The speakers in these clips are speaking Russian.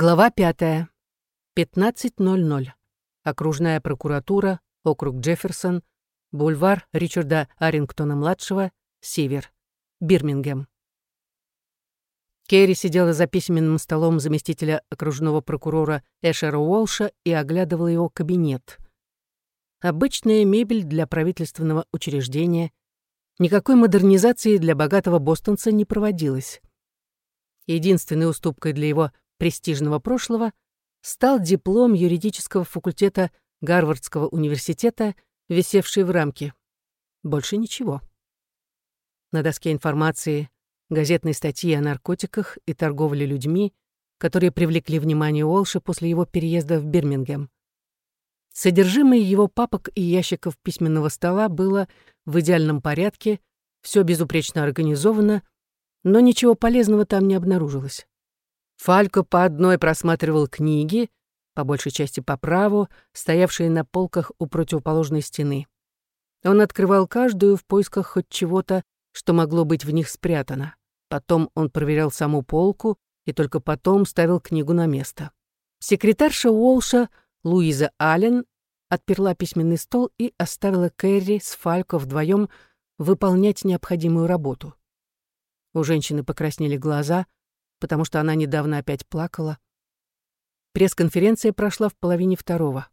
Глава пятая. 15.00. Окружная прокуратура, округ Джефферсон, бульвар Ричарда Арингтона-младшего, Север, Бирмингем. Керри сидела за письменным столом заместителя окружного прокурора Эшера Уолша и оглядывала его кабинет. Обычная мебель для правительственного учреждения. Никакой модернизации для богатого бостонца не проводилось. Единственной уступкой для его престижного прошлого стал диплом юридического факультета Гарвардского университета, висевший в рамке. Больше ничего. На доске информации газетные статьи о наркотиках и торговле людьми, которые привлекли внимание Уолша после его переезда в Бирмингем. Содержимое его папок и ящиков письменного стола было в идеальном порядке, все безупречно организовано, но ничего полезного там не обнаружилось. Фалько по одной просматривал книги, по большей части по праву, стоявшие на полках у противоположной стены. Он открывал каждую в поисках хоть чего-то, что могло быть в них спрятано. Потом он проверял саму полку и только потом ставил книгу на место. Секретарша Уолша, Луиза Аллен, отперла письменный стол и оставила Кэрри с Фалько вдвоем выполнять необходимую работу. У женщины покраснели глаза — потому что она недавно опять плакала. Пресс-конференция прошла в половине второго.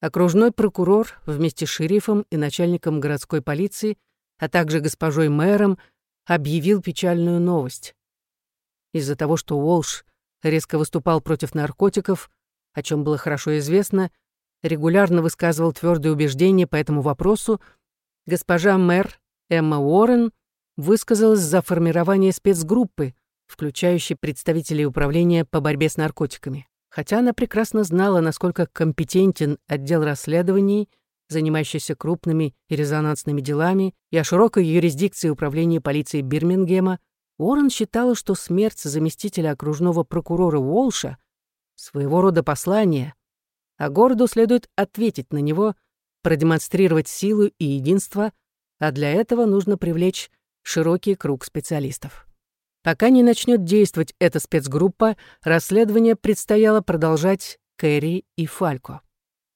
Окружной прокурор вместе с шерифом и начальником городской полиции, а также госпожой мэром, объявил печальную новость. Из-за того, что Уолш резко выступал против наркотиков, о чем было хорошо известно, регулярно высказывал твердые убеждения по этому вопросу, госпожа мэр Эмма Уоррен высказалась за формирование спецгруппы, включающий представителей управления по борьбе с наркотиками. Хотя она прекрасно знала, насколько компетентен отдел расследований, занимающийся крупными и резонансными делами, и о широкой юрисдикции управления полиции Бирмингема, Уоррен считала, что смерть заместителя окружного прокурора Уолша — своего рода послание, а городу следует ответить на него, продемонстрировать силу и единство, а для этого нужно привлечь широкий круг специалистов. Пока не начнет действовать эта спецгруппа, расследование предстояло продолжать Кэрри и Фалько.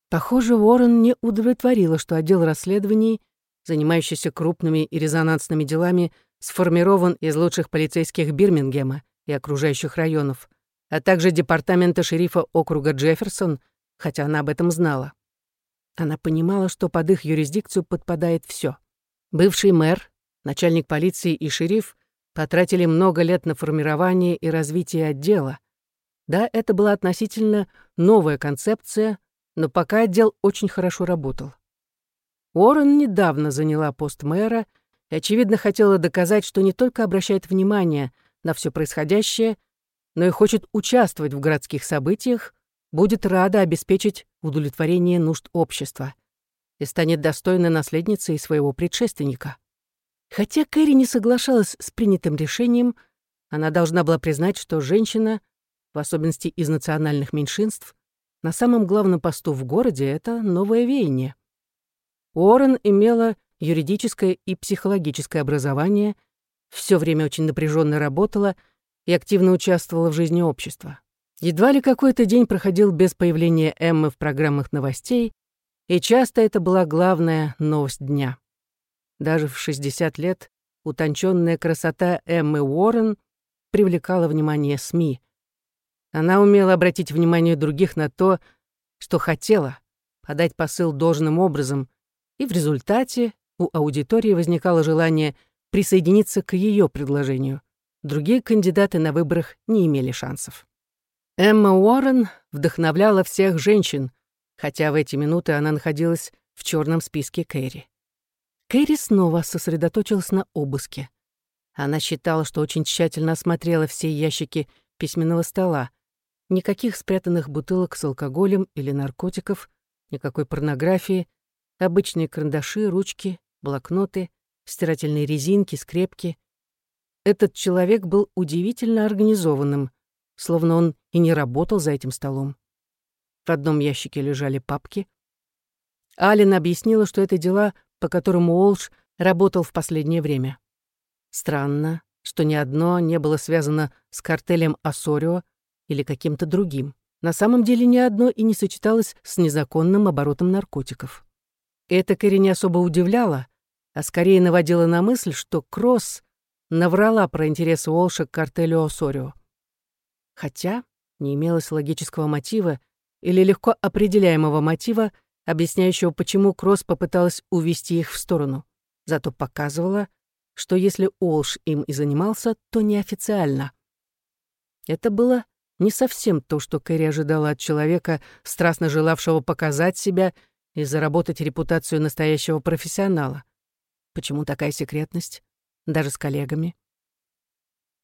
Похоже, Уоррен не удовлетворило, что отдел расследований, занимающийся крупными и резонансными делами, сформирован из лучших полицейских Бирмингема и окружающих районов, а также департамента шерифа округа Джефферсон, хотя она об этом знала. Она понимала, что под их юрисдикцию подпадает все. Бывший мэр, начальник полиции и шериф потратили много лет на формирование и развитие отдела. Да, это была относительно новая концепция, но пока отдел очень хорошо работал. Уоррен недавно заняла пост мэра и, очевидно, хотела доказать, что не только обращает внимание на все происходящее, но и хочет участвовать в городских событиях, будет рада обеспечить удовлетворение нужд общества и станет достойной наследницей своего предшественника. Хотя Кэрри не соглашалась с принятым решением, она должна была признать, что женщина, в особенности из национальных меньшинств, на самом главном посту в городе — это новое веяние. Уоррен имела юридическое и психологическое образование, все время очень напряженно работала и активно участвовала в жизни общества. Едва ли какой-то день проходил без появления Эммы в программах новостей, и часто это была главная новость дня. Даже в 60 лет утонченная красота Эммы Уоррен привлекала внимание СМИ. Она умела обратить внимание других на то, что хотела, подать посыл должным образом, и в результате у аудитории возникало желание присоединиться к ее предложению. Другие кандидаты на выборах не имели шансов. Эмма Уоррен вдохновляла всех женщин, хотя в эти минуты она находилась в черном списке Кэрри. Кэрри снова сосредоточилась на обыске. Она считала, что очень тщательно осмотрела все ящики письменного стола. Никаких спрятанных бутылок с алкоголем или наркотиков, никакой порнографии, обычные карандаши, ручки, блокноты, стирательные резинки, скрепки. Этот человек был удивительно организованным, словно он и не работал за этим столом. В одном ящике лежали папки. Алина объяснила, что это дела по которому Уолш работал в последнее время. Странно, что ни одно не было связано с картелем Ассорио или каким-то другим. На самом деле ни одно и не сочеталось с незаконным оборотом наркотиков. Это Кэрри не особо удивляло, а скорее наводило на мысль, что Кросс наврала про интересы Уолша к картелю Осорио. Хотя не имелось логического мотива или легко определяемого мотива, объясняющего, почему Кросс попыталась увести их в сторону. Зато показывала, что если Олш им и занимался, то неофициально. Это было не совсем то, что Кэрри ожидала от человека, страстно желавшего показать себя и заработать репутацию настоящего профессионала. Почему такая секретность? Даже с коллегами.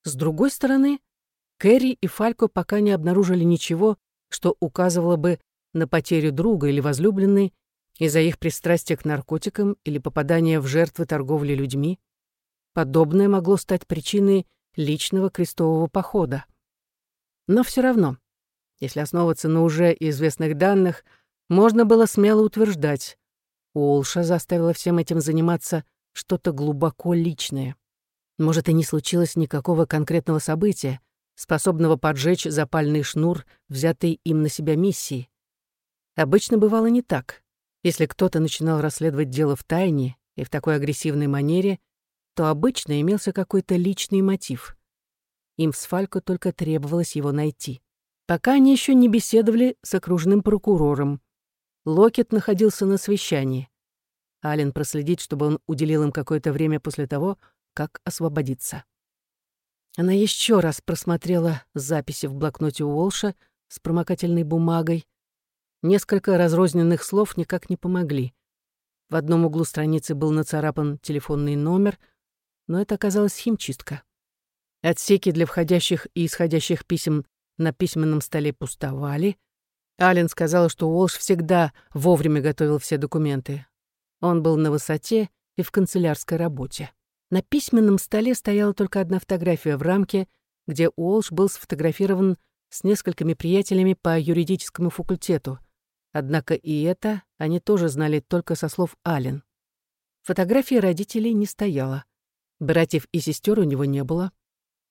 С другой стороны, Кэрри и Фалько пока не обнаружили ничего, что указывало бы на потерю друга или возлюбленной из-за их пристрастия к наркотикам или попадания в жертвы торговли людьми. Подобное могло стать причиной личного крестового похода. Но все равно, если основываться на уже известных данных, можно было смело утверждать, Уолша заставила всем этим заниматься что-то глубоко личное. Может, и не случилось никакого конкретного события, способного поджечь запальный шнур, взятый им на себя миссии. Обычно бывало не так. Если кто-то начинал расследовать дело в тайне и в такой агрессивной манере, то обычно имелся какой-то личный мотив. Им с Фалько только требовалось его найти. Пока они еще не беседовали с окружным прокурором. Локет находился на совещании. Ален проследит, чтобы он уделил им какое-то время после того, как освободиться. Она еще раз просмотрела записи в блокноте Уолша с промокательной бумагой. Несколько разрозненных слов никак не помогли. В одном углу страницы был нацарапан телефонный номер, но это оказалась химчистка. Отсеки для входящих и исходящих писем на письменном столе пустовали. Ален сказал, что Уолш всегда вовремя готовил все документы. Он был на высоте и в канцелярской работе. На письменном столе стояла только одна фотография в рамке, где Уолш был сфотографирован с несколькими приятелями по юридическому факультету. Однако и это они тоже знали только со слов Аллен. Фотографии родителей не стояло. Братьев и сестер у него не было.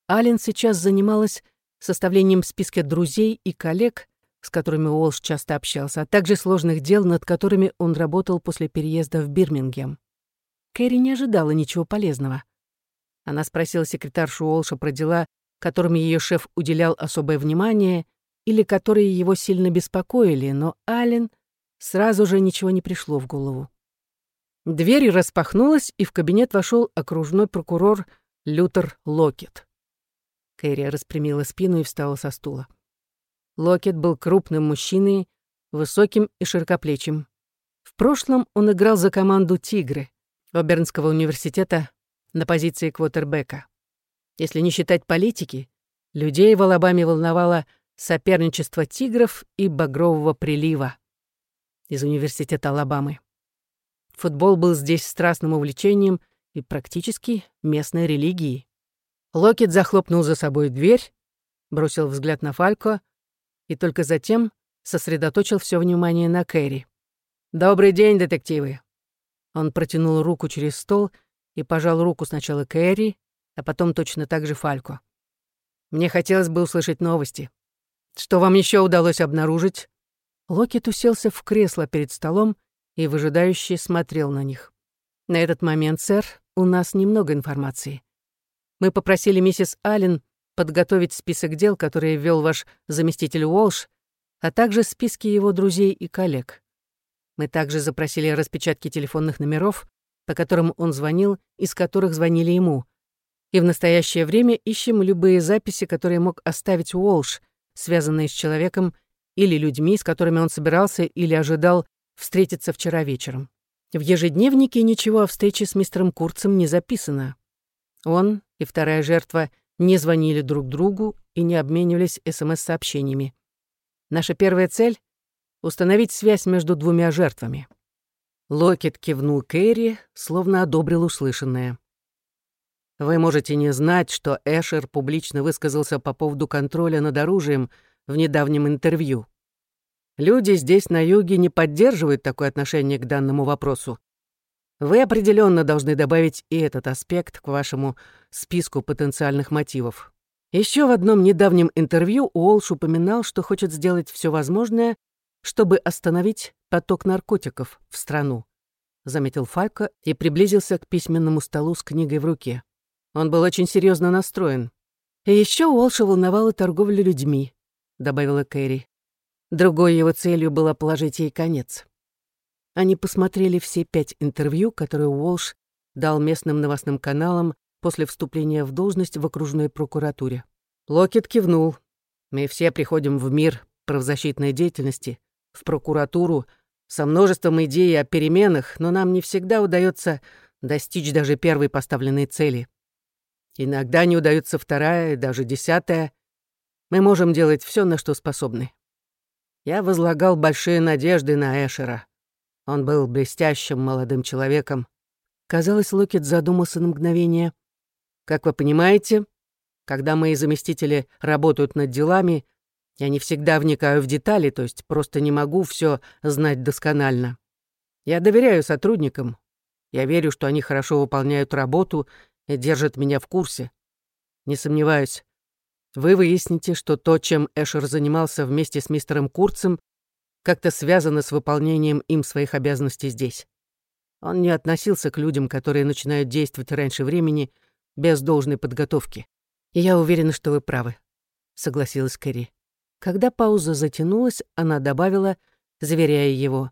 Аллен сейчас занималась составлением списка друзей и коллег, с которыми Уолш часто общался, а также сложных дел, над которыми он работал после переезда в Бирмингем. Кэрри не ожидала ничего полезного. Она спросила секретаршу Уолша про дела, которым ее шеф уделял особое внимание или которые его сильно беспокоили, но Аллен сразу же ничего не пришло в голову. Дверь распахнулась, и в кабинет вошел окружной прокурор Лютер Локет. Кэрри распрямила спину и встала со стула. Локет был крупным мужчиной, высоким и широкоплечим. В прошлом он играл за команду «Тигры», Обернского университета на позиции квотербека. Если не считать политики, людей в Алабаме волновало соперничество тигров и багрового прилива из университета Алабамы. Футбол был здесь страстным увлечением и практически местной религией. Локет захлопнул за собой дверь, бросил взгляд на Фалько и только затем сосредоточил все внимание на Кэрри. «Добрый день, детективы. Он протянул руку через стол и пожал руку сначала Кэрри, а потом точно так же Фалько. «Мне хотелось бы услышать новости. Что вам еще удалось обнаружить?» Локет уселся в кресло перед столом и выжидающе смотрел на них. «На этот момент, сэр, у нас немного информации. Мы попросили миссис Аллен подготовить список дел, которые ввел ваш заместитель Уолш, а также списки его друзей и коллег. Мы также запросили распечатки телефонных номеров, по которым он звонил и с которых звонили ему. И в настоящее время ищем любые записи, которые мог оставить Уолш, связанные с человеком или людьми, с которыми он собирался или ожидал встретиться вчера вечером. В ежедневнике ничего о встрече с мистером Курцем не записано. Он и вторая жертва не звонили друг другу и не обменивались СМС-сообщениями. Наша первая цель установить связь между двумя жертвами. Локет кивнул Кэрри, словно одобрил услышанное. Вы можете не знать, что Эшер публично высказался по поводу контроля над оружием в недавнем интервью. Люди здесь, на юге, не поддерживают такое отношение к данному вопросу. Вы определенно должны добавить и этот аспект к вашему списку потенциальных мотивов. Еще в одном недавнем интервью Уолш упоминал, что хочет сделать все возможное, чтобы остановить поток наркотиков в страну, заметил Фалько и приблизился к письменному столу с книгой в руке. Он был очень серьезно настроен. И еще Уолша волновала торговля людьми, добавила Кэрри. Другой его целью было положить ей конец. Они посмотрели все пять интервью, которые Уолш дал местным новостным каналам после вступления в должность в окружной прокуратуре. Локет кивнул. «Мы все приходим в мир правозащитной деятельности, в прокуратуру, со множеством идей о переменах, но нам не всегда удается достичь даже первой поставленной цели. Иногда не удается вторая, даже десятая. Мы можем делать все, на что способны. Я возлагал большие надежды на Эшера. Он был блестящим молодым человеком. Казалось, Локет задумался на мгновение. Как вы понимаете, когда мои заместители работают над делами, я не всегда вникаю в детали, то есть просто не могу все знать досконально. Я доверяю сотрудникам. Я верю, что они хорошо выполняют работу и держат меня в курсе. Не сомневаюсь, вы выясните, что то, чем Эшер занимался вместе с мистером Курцем, как-то связано с выполнением им своих обязанностей здесь. Он не относился к людям, которые начинают действовать раньше времени без должной подготовки. И я уверена, что вы правы, согласилась Кэрри. Когда пауза затянулась, она добавила, заверяя его,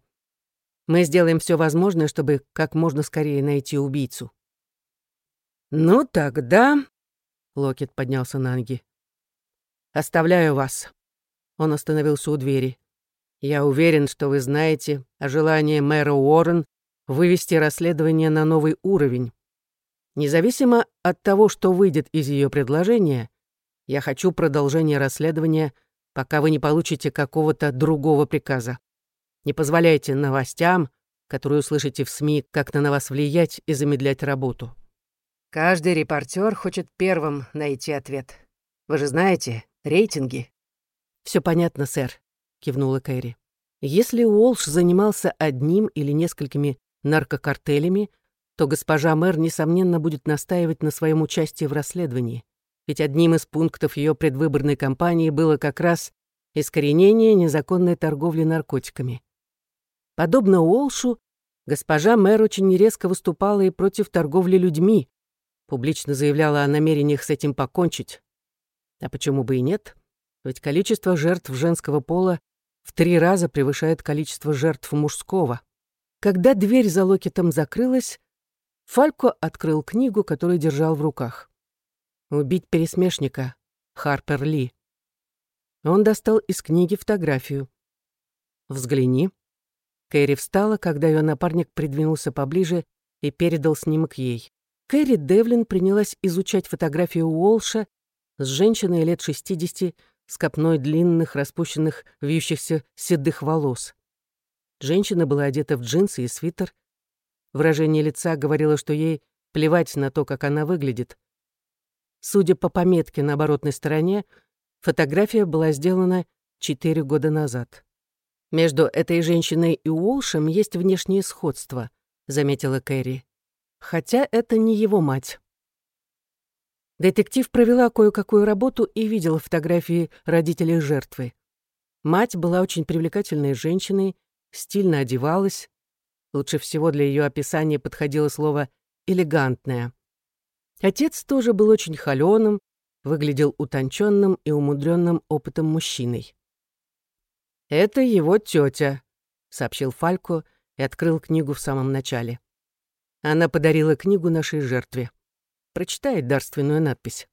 «Мы сделаем все возможное, чтобы как можно скорее найти убийцу». «Ну тогда...» — Локет поднялся на ноги. Оставляю вас». Он остановился у двери. «Я уверен, что вы знаете о желании мэра Уоррен вывести расследование на новый уровень. Независимо от того, что выйдет из ее предложения, я хочу продолжения расследования, пока вы не получите какого-то другого приказа. Не позволяйте новостям, которые услышите в СМИ, как-то на вас влиять и замедлять работу. Каждый репортер хочет первым найти ответ. Вы же знаете, Рейтинги. Все понятно, сэр, кивнула Кэрри. Если Уолш занимался одним или несколькими наркокартелями, то госпожа мэр, несомненно, будет настаивать на своем участии в расследовании. Ведь одним из пунктов ее предвыборной кампании было как раз искоренение незаконной торговли наркотиками. Подобно Уолшу, госпожа мэр очень резко выступала и против торговли людьми, публично заявляла о намерениях с этим покончить, а почему бы и нет? Ведь количество жертв женского пола в три раза превышает количество жертв мужского. Когда дверь за локетом закрылась, Фалько открыл книгу, которую держал в руках. «Убить пересмешника» Харпер Ли. Он достал из книги фотографию. «Взгляни». Кэрри встала, когда ее напарник придвинулся поближе и передал снимок ей. Кэрри Девлин принялась изучать фотографию Уолша с женщиной лет 60 с копной длинных, распущенных, вьющихся седых волос. Женщина была одета в джинсы и свитер. Выражение лица говорило, что ей плевать на то, как она выглядит. Судя по пометке на оборотной стороне, фотография была сделана четыре года назад. «Между этой женщиной и Уолшем есть внешнее сходство», — заметила Кэрри. «Хотя это не его мать». Детектив провела кое-какую работу и видела фотографии родителей жертвы. Мать была очень привлекательной женщиной, стильно одевалась. Лучше всего для ее описания подходило слово «элегантная». Отец тоже был очень холёным, выглядел утонченным и умудренным опытом мужчиной. «Это его тетя», — сообщил Фалько и открыл книгу в самом начале. Она подарила книгу нашей жертве. Прочитает дарственную надпись.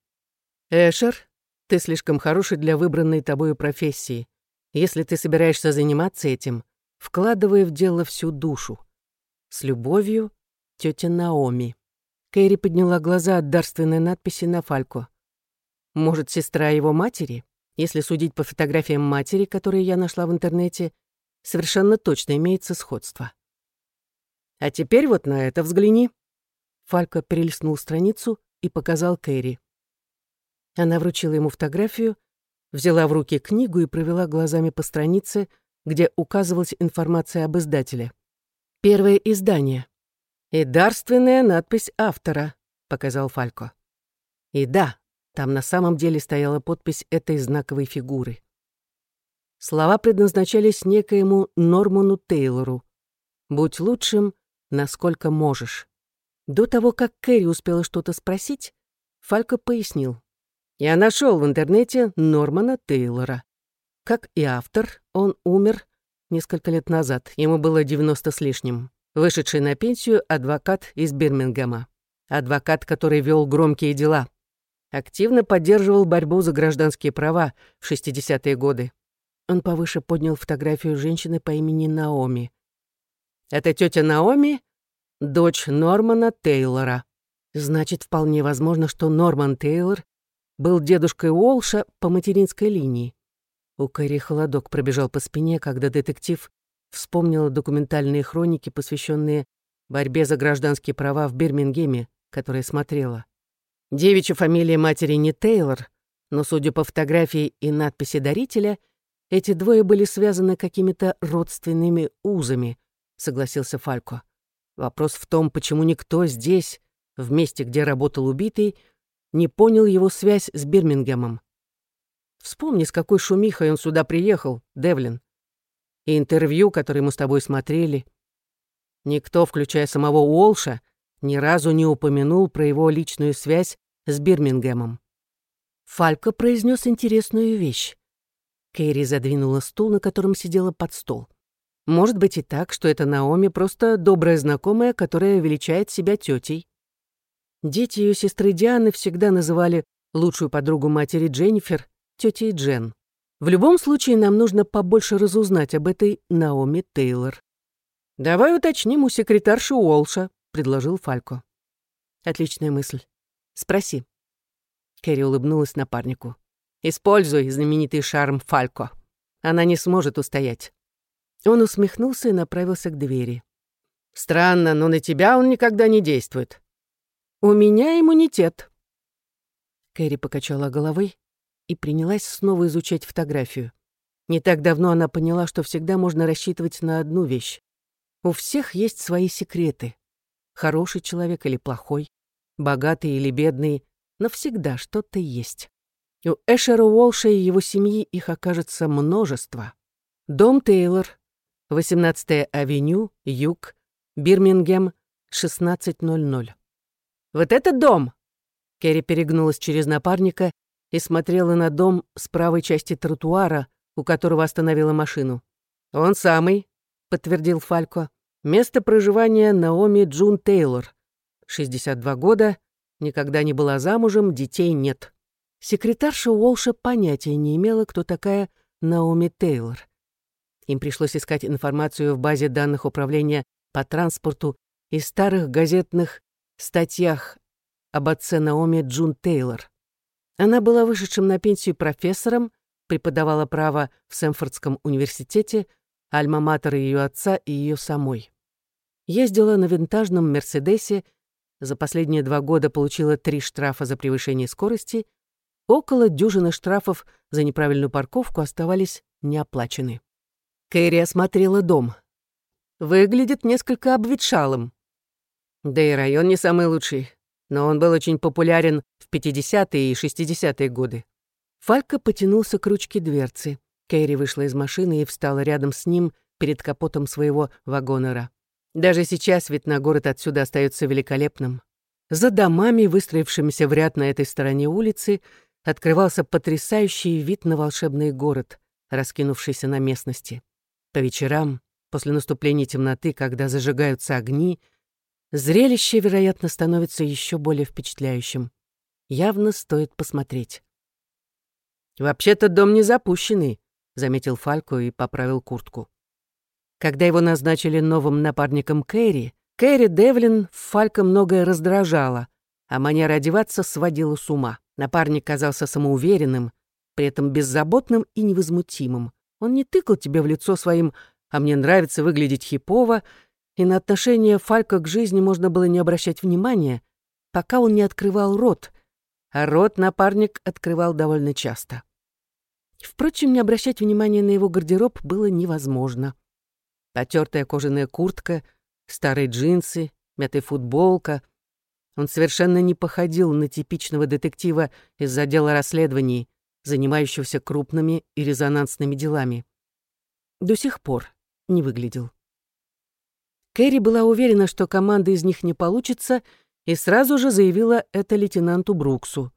«Эшер, ты слишком хороший для выбранной тобою профессии. Если ты собираешься заниматься этим, вкладывай в дело всю душу. С любовью, тетя Наоми». Кэрри подняла глаза от дарственной надписи на Фальку. «Может, сестра его матери? Если судить по фотографиям матери, которые я нашла в интернете, совершенно точно имеется сходство. А теперь вот на это взгляни». Фалько перелистнул страницу и показал Кэрри. Она вручила ему фотографию, взяла в руки книгу и провела глазами по странице, где указывалась информация об издателе. Первое издание. И дарственная надпись автора, показал Фалько. И да, Там на самом деле стояла подпись этой знаковой фигуры. Слова предназначались некоему Норману Тейлору. «Будь лучшим, насколько можешь». До того, как Кэрри успела что-то спросить, Фалько пояснил. «Я нашел в интернете Нормана Тейлора. Как и автор, он умер несколько лет назад, ему было 90 с лишним. Вышедший на пенсию адвокат из Бирмингема. Адвокат, который вел громкие дела. Активно поддерживал борьбу за гражданские права в 60-е годы. Он повыше поднял фотографию женщины по имени Наоми. Это тетя Наоми, дочь Нормана Тейлора. Значит, вполне возможно, что Норман Тейлор был дедушкой Уолша по материнской линии. У Кэрри холодок пробежал по спине, когда детектив вспомнила документальные хроники, посвященные борьбе за гражданские права в Бирмингеме, которые смотрела. Девичья фамилия матери не Тейлор, но, судя по фотографии и надписи дарителя, эти двое были связаны какими-то родственными узами, согласился Фалько. Вопрос в том, почему никто здесь, в месте, где работал убитый, не понял его связь с Бирмингемом. Вспомни, с какой шумихой он сюда приехал, Девлин. И интервью, которое мы с тобой смотрели. Никто, включая самого Уолша, ни разу не упомянул про его личную связь с Бирмингемом. Фалько произнес интересную вещь. Кэрри задвинула стул, на котором сидела под стол. Может быть и так, что это Наоми просто добрая знакомая, которая величает себя тетей. Дети ее сестры Дианы всегда называли лучшую подругу матери Дженнифер тетей Джен. В любом случае, нам нужно побольше разузнать об этой Наоми Тейлор. «Давай уточним у секретарши Уолша», — предложил Фалько. «Отличная мысль. Спроси». Кэрри улыбнулась напарнику. «Используй знаменитый шарм Фалько. Она не сможет устоять». Он усмехнулся и направился к двери. «Странно, но на тебя он никогда не действует. У меня иммунитет». Кэрри покачала головой и принялась снова изучать фотографию. Не так давно она поняла, что всегда можно рассчитывать на одну вещь. У всех есть свои секреты. Хороший человек или плохой, богатый или бедный, но всегда что-то есть. У Эшера Уолша и его семьи их окажется множество. Дом Тейлор, 18-я авеню, юг, Бирмингем, 16.00. «Вот этот дом!» Керри перегнулась через напарника и смотрела на дом с правой части тротуара, у которого остановила машину. «Он самый», — подтвердил Фалько. «Место проживания Наоми Джун Тейлор. 62 года, никогда не была замужем, детей нет». Секретарша Уолша понятия не имела, кто такая Наоми Тейлор. Им пришлось искать информацию в базе данных управления по транспорту и старых газетных статьях об отце Наоми Джун Тейлор. Она была вышедшим на пенсию профессором, преподавала право в Сэмфордском университете, альма-матер ее отца и ее самой. Ездила на винтажном «Мерседесе», за последние два года получила три штрафа за превышение скорости, около дюжины штрафов за неправильную парковку оставались неоплачены. Кэрри осмотрела дом. Выглядит несколько обветшалым. Да и район не самый лучший но он был очень популярен в 50-е и 60-е годы. Фалька потянулся к ручке дверцы. Кэрри вышла из машины и встала рядом с ним перед капотом своего вагонера. Даже сейчас вид на город отсюда остается великолепным. За домами, выстроившимися в ряд на этой стороне улицы, открывался потрясающий вид на волшебный город, раскинувшийся на местности. По вечерам, после наступления темноты, когда зажигаются огни, Зрелище, вероятно, становится еще более впечатляющим. Явно стоит посмотреть. «Вообще-то дом не запущенный», — заметил Фалько и поправил куртку. Когда его назначили новым напарником Кэрри, Кэрри Девлин Фалько многое раздражала, а манера одеваться сводила с ума. Напарник казался самоуверенным, при этом беззаботным и невозмутимым. Он не тыкал тебе в лицо своим «а мне нравится выглядеть хипово», и на отношение Фалька к жизни можно было не обращать внимания, пока он не открывал рот, а рот напарник открывал довольно часто. Впрочем, не обращать внимания на его гардероб было невозможно. Потертая кожаная куртка, старые джинсы, мятая футболка, Он совершенно не походил на типичного детектива из отдела расследований, занимающегося крупными и резонансными делами. До сих пор не выглядел. Кэрри была уверена, что команда из них не получится, и сразу же заявила это лейтенанту Бруксу.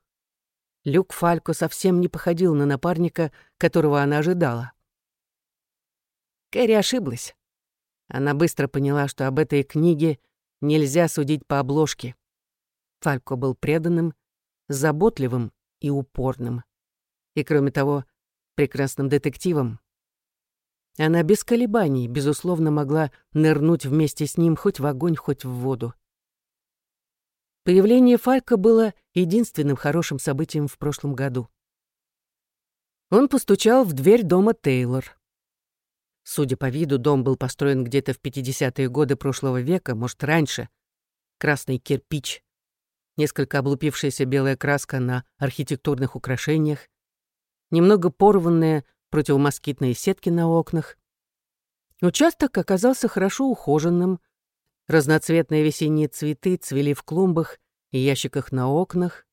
Люк Фалько совсем не походил на напарника, которого она ожидала. Кэрри ошиблась. Она быстро поняла, что об этой книге нельзя судить по обложке. Фалько был преданным, заботливым и упорным. И, кроме того, прекрасным детективом. Она без колебаний, безусловно, могла нырнуть вместе с ним хоть в огонь, хоть в воду. Появление Фалька было единственным хорошим событием в прошлом году. Он постучал в дверь дома Тейлор. Судя по виду, дом был построен где-то в 50-е годы прошлого века, может, раньше. Красный кирпич, несколько облупившаяся белая краска на архитектурных украшениях, немного порванные противомоскитные сетки на окнах. Участок оказался хорошо ухоженным, разноцветные весенние цветы цвели в клумбах и ящиках на окнах.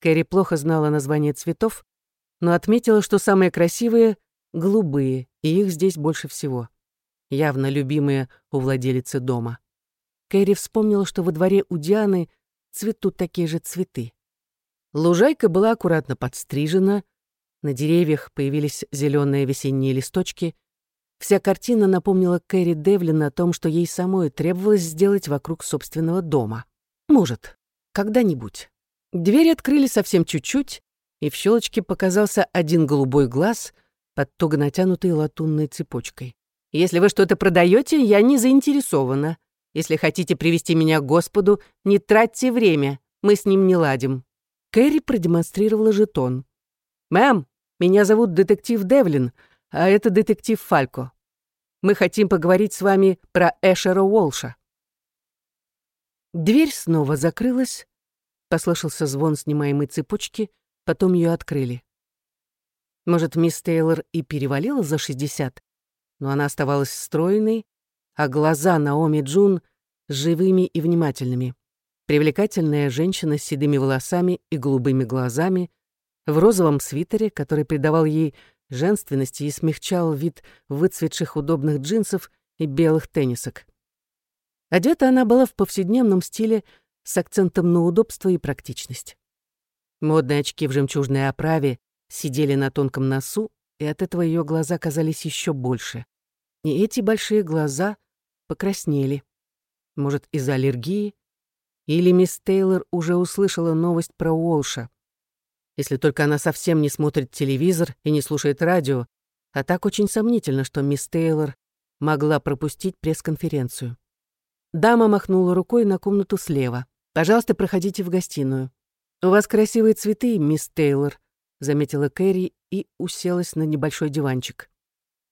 Кэрри плохо знала название цветов, но отметила, что самые красивые — голубые, и их здесь больше всего. Явно любимые у владелицы дома. Кэрри вспомнила, что во дворе у Дианы цветут такие же цветы. Лужайка была аккуратно подстрижена, на деревьях появились зеленые весенние листочки. Вся картина напомнила Кэрри Девлин о том, что ей самой требовалось сделать вокруг собственного дома. Может, когда-нибудь. Дверь открыли совсем чуть-чуть, и в щелочке показался один голубой глаз под туго натянутой латунной цепочкой. «Если вы что-то продаете, я не заинтересована. Если хотите привести меня к Господу, не тратьте время, мы с ним не ладим». Кэрри продемонстрировала жетон. «Мэм, меня зовут детектив Девлин, а это детектив Фалько. Мы хотим поговорить с вами про Эшера Уолша». Дверь снова закрылась, послышался звон снимаемой цепочки, потом ее открыли. Может, мисс Тейлор и перевалила за 60, но она оставалась стройной, а глаза Наоми Джун живыми и внимательными. Привлекательная женщина с седыми волосами и голубыми глазами — в розовом свитере, который придавал ей женственности и смягчал вид выцветших удобных джинсов и белых теннисок. Одета она была в повседневном стиле с акцентом на удобство и практичность. Модные очки в жемчужной оправе сидели на тонком носу, и от этого ее глаза казались еще больше. И эти большие глаза покраснели. Может, из-за аллергии? Или мисс Тейлор уже услышала новость про Уолша? Если только она совсем не смотрит телевизор и не слушает радио, а так очень сомнительно, что мисс Тейлор могла пропустить пресс-конференцию. Дама махнула рукой на комнату слева. «Пожалуйста, проходите в гостиную. У вас красивые цветы, мисс Тейлор», заметила Кэрри и уселась на небольшой диванчик.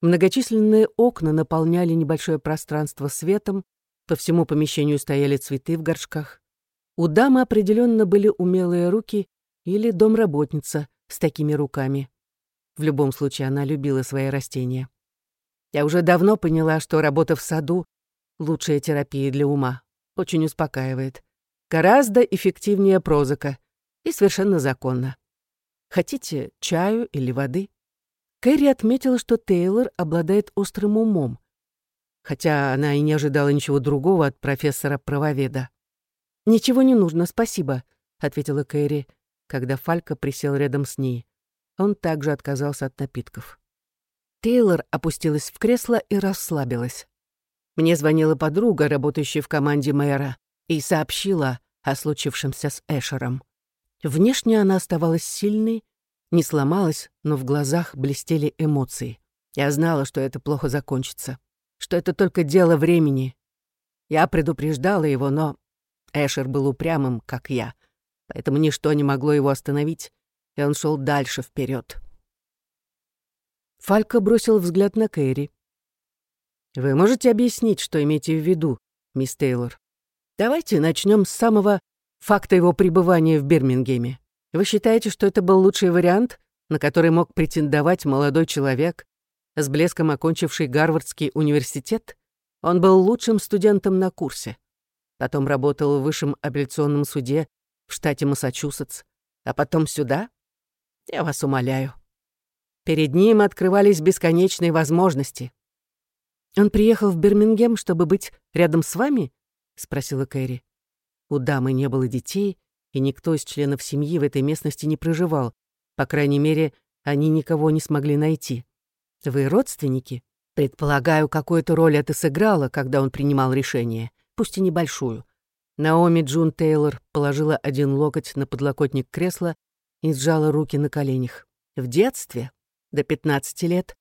Многочисленные окна наполняли небольшое пространство светом, по всему помещению стояли цветы в горшках. У дамы определенно были умелые руки или домработница с такими руками. В любом случае, она любила свои растения. Я уже давно поняла, что работа в саду — лучшая терапия для ума. Очень успокаивает. Гораздо эффективнее прозака. И совершенно законно. Хотите чаю или воды? Кэрри отметила, что Тейлор обладает острым умом, хотя она и не ожидала ничего другого от профессора-правоведа. «Ничего не нужно, спасибо», — ответила Кэрри, когда Фалька присел рядом с ней. Он также отказался от напитков. Тейлор опустилась в кресло и расслабилась. Мне звонила подруга, работающая в команде мэра, и сообщила о случившемся с Эшером. Внешне она оставалась сильной, не сломалась, но в глазах блестели эмоции. Я знала, что это плохо закончится, что это только дело времени. Я предупреждала его, но Эшер был упрямым, как я, поэтому ничто не могло его остановить, и он шел дальше вперед. Фалька бросил взгляд на Кэрри. «Вы можете объяснить, что имеете в виду, мисс Тейлор? Давайте начнем с самого факта его пребывания в Бирмингеме. Вы считаете, что это был лучший вариант, на который мог претендовать молодой человек, с блеском окончивший Гарвардский университет? Он был лучшим студентом на курсе. Потом работал в высшем апелляционном суде в штате Массачусетс. А потом сюда? Я вас умоляю. Перед ним открывались бесконечные возможности. «Он приехал в Бирмингем, чтобы быть рядом с вами?» — спросила Кэрри. У дамы не было детей, и никто из членов семьи в этой местности не проживал. По крайней мере, они никого не смогли найти. Вы родственники? Предполагаю, какую-то роль это сыграло, когда он принимал решение, пусть и небольшую. Наоми Джун Тейлор положила один локоть на подлокотник кресла и сжала руки на коленях. В детстве, до 15 лет,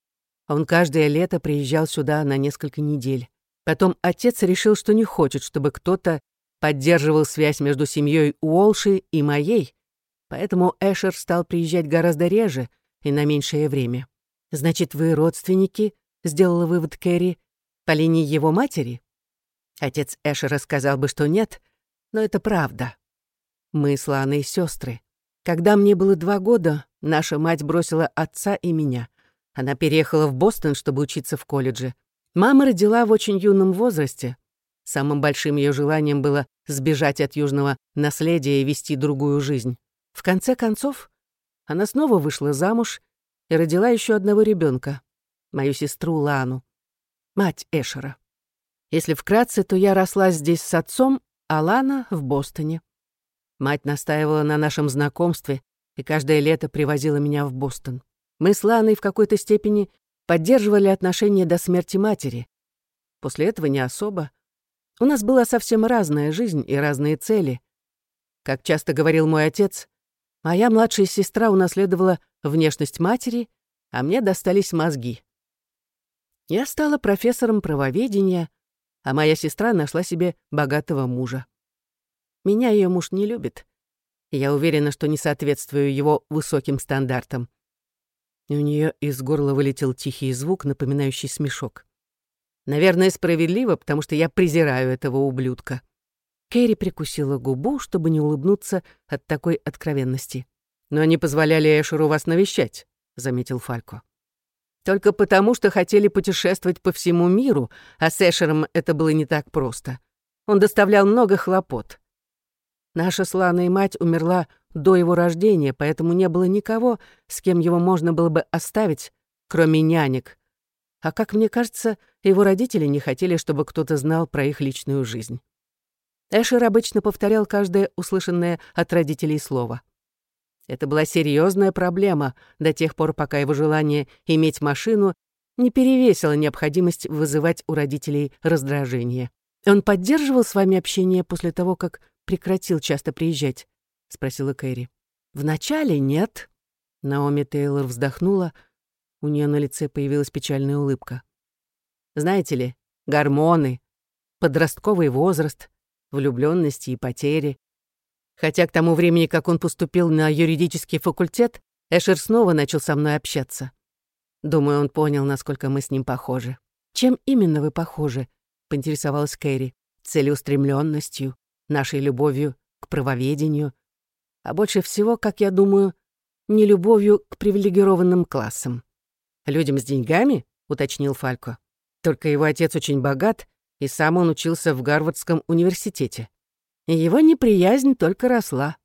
он каждое лето приезжал сюда на несколько недель. Потом отец решил, что не хочет, чтобы кто-то поддерживал связь между семьей Уолши и моей, поэтому Эшер стал приезжать гораздо реже и на меньшее время. «Значит, вы родственники?» — сделала вывод Кэрри. «По линии его матери?» Отец Эшера сказал бы, что нет, но это правда. Мы с Ланой сестры. Когда мне было два года, наша мать бросила отца и меня. Она переехала в Бостон, чтобы учиться в колледже. Мама родила в очень юном возрасте, Самым большим ее желанием было сбежать от южного наследия и вести другую жизнь. В конце концов, она снова вышла замуж и родила еще одного ребенка, мою сестру Лану, мать Эшера. Если вкратце, то я росла здесь с отцом, а Лана — в Бостоне. Мать настаивала на нашем знакомстве и каждое лето привозила меня в Бостон. Мы с Ланой в какой-то степени поддерживали отношения до смерти матери. После этого не особо. У нас была совсем разная жизнь и разные цели. Как часто говорил мой отец, моя младшая сестра унаследовала внешность матери, а мне достались мозги. Я стала профессором правоведения, а моя сестра нашла себе богатого мужа. Меня ее муж не любит. Я уверена, что не соответствую его высоким стандартам. У нее из горла вылетел тихий звук, напоминающий смешок. Наверное, справедливо, потому что я презираю этого ублюдка». Кэрри прикусила губу, чтобы не улыбнуться от такой откровенности. «Но они позволяли Эшеру вас навещать», — заметил Фалько. «Только потому, что хотели путешествовать по всему миру, а с Эшером это было не так просто. Он доставлял много хлопот. Наша славная мать умерла до его рождения, поэтому не было никого, с кем его можно было бы оставить, кроме нянек, а как мне кажется, его родители не хотели, чтобы кто-то знал про их личную жизнь. Эшер обычно повторял каждое услышанное от родителей слово. Это была серьезная проблема до тех пор, пока его желание иметь машину не перевесило необходимость вызывать у родителей раздражение. «Он поддерживал с вами общение после того, как прекратил часто приезжать?» — спросила Кэрри. «Вначале нет». Наоми Тейлор вздохнула — у нее на лице появилась печальная улыбка. «Знаете ли, гормоны, подростковый возраст, влюбленности и потери. Хотя к тому времени, как он поступил на юридический факультет, Эшер снова начал со мной общаться. Думаю, он понял, насколько мы с ним похожи. «Чем именно вы похожи?» — поинтересовалась Кэрри. «Целеустремленностью, нашей любовью к правоведению, а больше всего, как я думаю, нелюбовью к привилегированным классам. «Людям с деньгами?» — уточнил Фалько. «Только его отец очень богат, и сам он учился в Гарвардском университете. И его неприязнь только росла.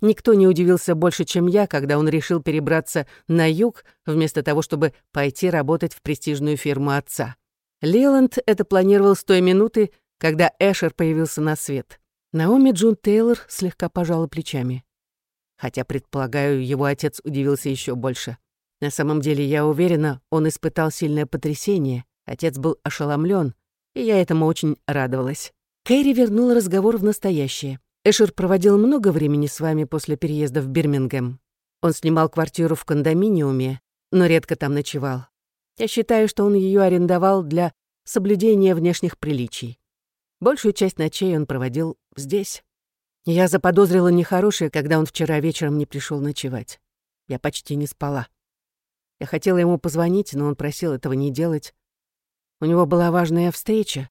Никто не удивился больше, чем я, когда он решил перебраться на юг, вместо того, чтобы пойти работать в престижную фирму отца. Лиланд это планировал с той минуты, когда Эшер появился на свет. Наоми Джун Тейлор слегка пожала плечами. Хотя, предполагаю, его отец удивился еще больше. На самом деле, я уверена, он испытал сильное потрясение. Отец был ошеломлен, и я этому очень радовалась. Кэрри вернула разговор в настоящее. Эшер проводил много времени с вами после переезда в Бирмингем. Он снимал квартиру в кондоминиуме, но редко там ночевал. Я считаю, что он ее арендовал для соблюдения внешних приличий. Большую часть ночей он проводил здесь. Я заподозрила нехорошее, когда он вчера вечером не пришел ночевать. Я почти не спала. Я хотела ему позвонить, но он просил этого не делать. У него была важная встреча.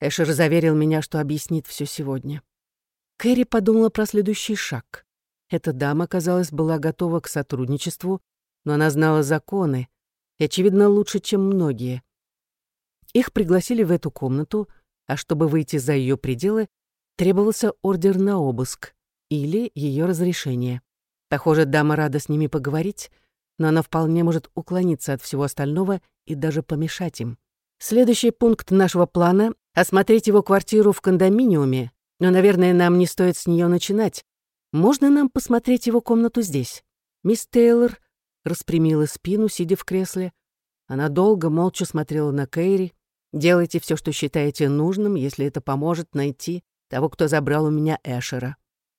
Эшер заверил меня, что объяснит все сегодня. Кэрри подумала про следующий шаг. Эта дама, казалось, была готова к сотрудничеству, но она знала законы, и, очевидно, лучше, чем многие. Их пригласили в эту комнату, а чтобы выйти за ее пределы, требовался ордер на обыск или ее разрешение. Похоже, дама рада с ними поговорить, но она вполне может уклониться от всего остального и даже помешать им. Следующий пункт нашего плана — осмотреть его квартиру в кондоминиуме, но, наверное, нам не стоит с нее начинать. Можно нам посмотреть его комнату здесь? Мисс Тейлор распрямила спину, сидя в кресле. Она долго, молча смотрела на Кэрри. «Делайте все, что считаете нужным, если это поможет найти того, кто забрал у меня Эшера.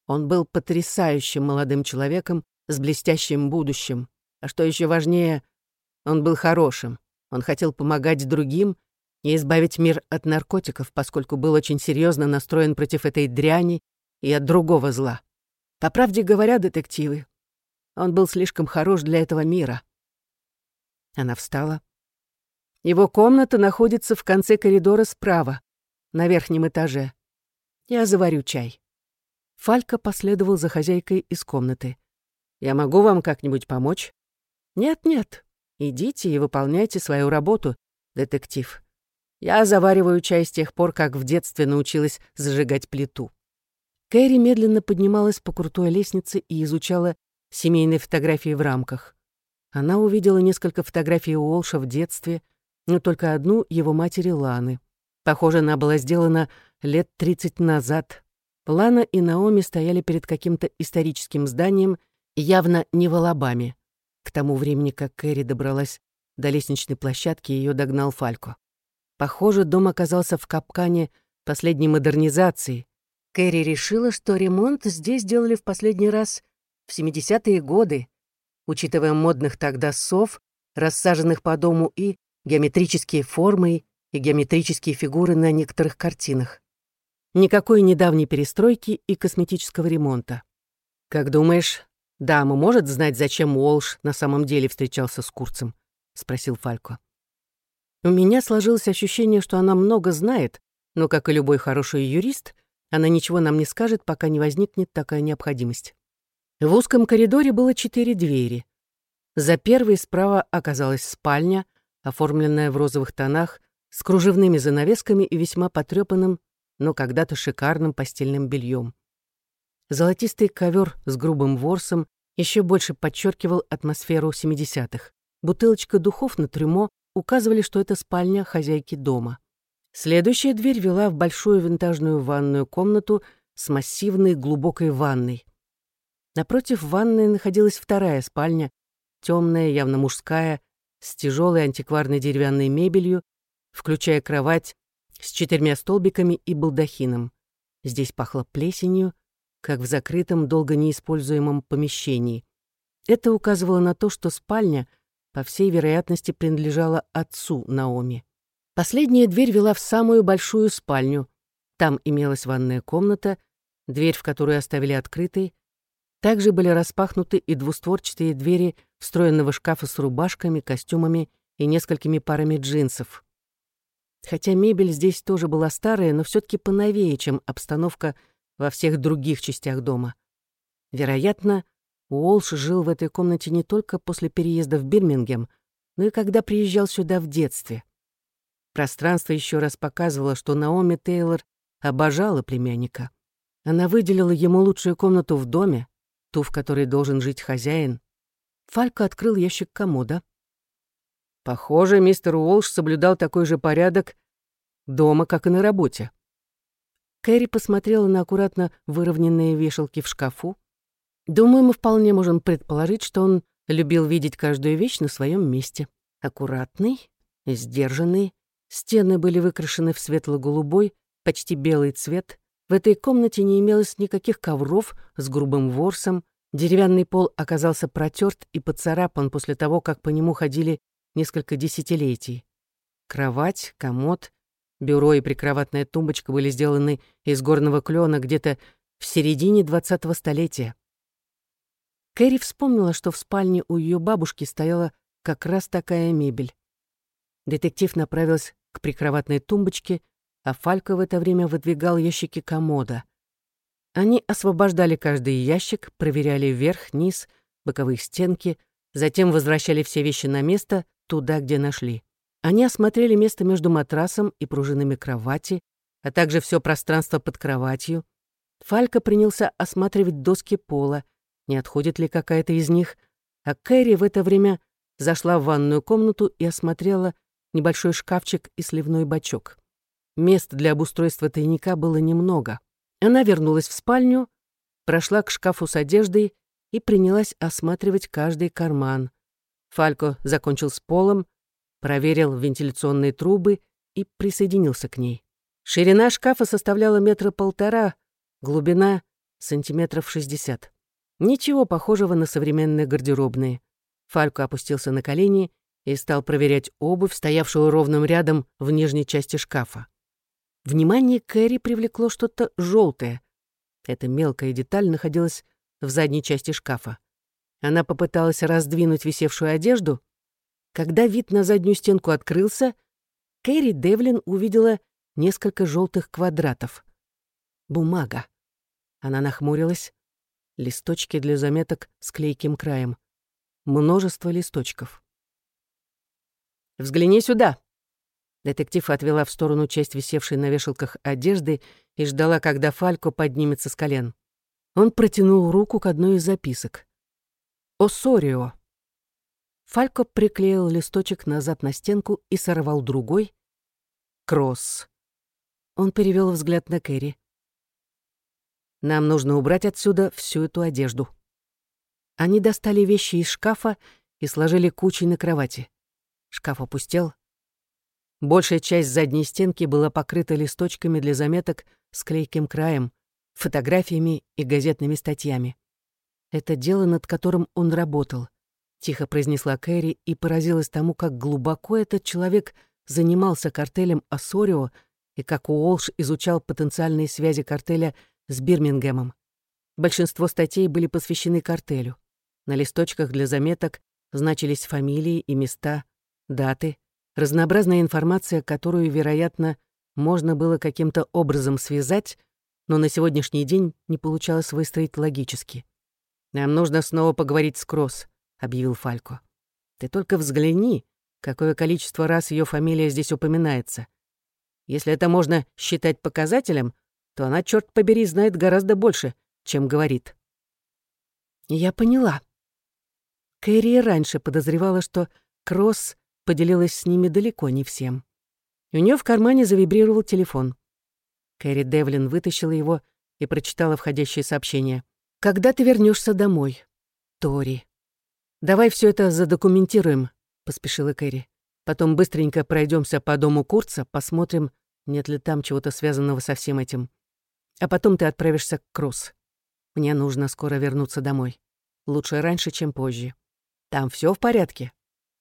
Он был потрясающим молодым человеком с блестящим будущим. А что еще важнее, он был хорошим. Он хотел помогать другим и избавить мир от наркотиков, поскольку был очень серьезно настроен против этой дряни и от другого зла. По правде говоря, детективы, он был слишком хорош для этого мира. Она встала. Его комната находится в конце коридора справа, на верхнем этаже. Я заварю чай. Фалька последовал за хозяйкой из комнаты. «Я могу вам как-нибудь помочь?» «Нет-нет, идите и выполняйте свою работу, детектив. Я завариваю чай с тех пор, как в детстве научилась зажигать плиту». Кэрри медленно поднималась по крутой лестнице и изучала семейные фотографии в рамках. Она увидела несколько фотографий Уолша в детстве, но только одну его матери Ланы. Похоже, она была сделана лет 30 назад. Лана и Наоми стояли перед каким-то историческим зданием, явно не в Алабаме. К тому времени, как Кэрри добралась до лестничной площадки, ее догнал Фалько. Похоже, дом оказался в капкане последней модернизации. Кэрри решила, что ремонт здесь делали в последний раз в 70-е годы, учитывая модных тогда сов, рассаженных по дому и геометрические формы и геометрические фигуры на некоторых картинах. Никакой недавней перестройки и косметического ремонта. «Как думаешь, дама может знать, зачем Уолш на самом деле встречался с Курцем?» — спросил Фалько. У меня сложилось ощущение, что она много знает, но, как и любой хороший юрист, она ничего нам не скажет, пока не возникнет такая необходимость. В узком коридоре было четыре двери. За первой справа оказалась спальня, оформленная в розовых тонах, с кружевными занавесками и весьма потрепанным, но когда-то шикарным постельным бельем. Золотистый ковер с грубым ворсом еще больше подчеркивал атмосферу 70-х. Бутылочка духов на трюмо указывали, что это спальня хозяйки дома. Следующая дверь вела в большую винтажную ванную комнату с массивной глубокой ванной. Напротив ванной находилась вторая спальня, темная, явно мужская, с тяжелой антикварной деревянной мебелью, включая кровать с четырьмя столбиками и балдахином. Здесь пахло плесенью, как в закрытом, долго неиспользуемом помещении. Это указывало на то, что спальня, по всей вероятности, принадлежала отцу Наоми. Последняя дверь вела в самую большую спальню. Там имелась ванная комната, дверь в которую оставили открытой, также были распахнуты и двустворчатые двери встроенного шкафа с рубашками, костюмами и несколькими парами джинсов. Хотя мебель здесь тоже была старая, но все таки поновее, чем обстановка во всех других частях дома. Вероятно, Уолш жил в этой комнате не только после переезда в Бирмингем, но и когда приезжал сюда в детстве. Пространство еще раз показывало, что Наоми Тейлор обожала племянника. Она выделила ему лучшую комнату в доме, ту, в которой должен жить хозяин. Фалько открыл ящик комода. Похоже, мистер Уолш соблюдал такой же порядок дома, как и на работе. Кэрри посмотрела на аккуратно выровненные вешалки в шкафу. Думаю, мы вполне можем предположить, что он любил видеть каждую вещь на своем месте. Аккуратный, сдержанный. Стены были выкрашены в светло-голубой, почти белый цвет. В этой комнате не имелось никаких ковров с грубым ворсом, деревянный пол оказался протерт и поцарапан после того, как по нему ходили несколько десятилетий. Кровать, комод, бюро и прикроватная тумбочка были сделаны из горного клена где-то в середине двадцатого столетия. Кэрри вспомнила, что в спальне у ее бабушки стояла как раз такая мебель. Детектив направился к прикроватной тумбочке, а Фалько в это время выдвигал ящики комода. Они освобождали каждый ящик, проверяли верх, низ, боковые стенки, затем возвращали все вещи на место, туда, где нашли. Они осмотрели место между матрасом и пружинами кровати, а также все пространство под кроватью. Фалька принялся осматривать доски пола, не отходит ли какая-то из них, а Кэрри в это время зашла в ванную комнату и осмотрела небольшой шкафчик и сливной бачок. Мест для обустройства тайника было немного. Она вернулась в спальню, прошла к шкафу с одеждой и принялась осматривать каждый карман. Фалько закончил с полом, проверил вентиляционные трубы и присоединился к ней. Ширина шкафа составляла метра полтора, глубина — сантиметров шестьдесят. Ничего похожего на современные гардеробные. Фалько опустился на колени и стал проверять обувь, стоявшую ровным рядом в нижней части шкафа. Внимание Кэрри привлекло что-то желтое. Эта мелкая деталь находилась в задней части шкафа. Она попыталась раздвинуть висевшую одежду. Когда вид на заднюю стенку открылся, Кэрри Девлин увидела несколько желтых квадратов. Бумага. Она нахмурилась. Листочки для заметок с клейким краем. Множество листочков. «Взгляни сюда!» Детектив отвела в сторону часть висевшей на вешалках одежды и ждала, когда Фалько поднимется с колен. Он протянул руку к одной из записок. «Осорио». Фалько приклеил листочек назад на стенку и сорвал другой. «Кросс». Он перевел взгляд на Кэрри. «Нам нужно убрать отсюда всю эту одежду». Они достали вещи из шкафа и сложили кучей на кровати. Шкаф опустел, Большая часть задней стенки была покрыта листочками для заметок с клейким краем, фотографиями и газетными статьями. Это дело, над которым он работал, тихо произнесла Кэрри и поразилась тому, как глубоко этот человек занимался картелем Ассорио и как Уолш изучал потенциальные связи картеля с Бирмингемом. Большинство статей были посвящены картелю. На листочках для заметок значились фамилии и места, даты, разнообразная информация, которую, вероятно, можно было каким-то образом связать, но на сегодняшний день не получалось выстроить логически. «Нам нужно снова поговорить с Кросс», — объявил Фалько. «Ты только взгляни, какое количество раз ее фамилия здесь упоминается. Если это можно считать показателем, то она, черт побери, знает гораздо больше, чем говорит». Я поняла. Кэрри раньше подозревала, что Кросс поделилась с ними далеко не всем. У нее в кармане завибрировал телефон. Кэрри Девлин вытащила его и прочитала входящее сообщение. «Когда ты вернешься домой?» «Тори». «Давай все это задокументируем», — поспешила Кэрри. «Потом быстренько пройдемся по дому Курца, посмотрим, нет ли там чего-то связанного со всем этим. А потом ты отправишься к Кросс. Мне нужно скоро вернуться домой. Лучше раньше, чем позже. Там все в порядке?»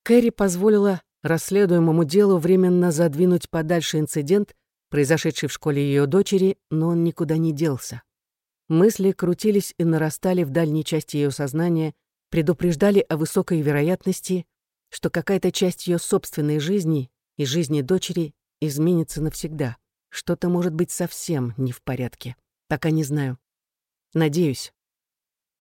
Кэрри позволила расследуемому делу временно задвинуть подальше инцидент, произошедший в школе ее дочери, но он никуда не делся. Мысли крутились и нарастали в дальней части ее сознания, предупреждали о высокой вероятности, что какая-то часть ее собственной жизни и жизни дочери изменится навсегда. Что-то может быть совсем не в порядке. Пока не знаю. Надеюсь.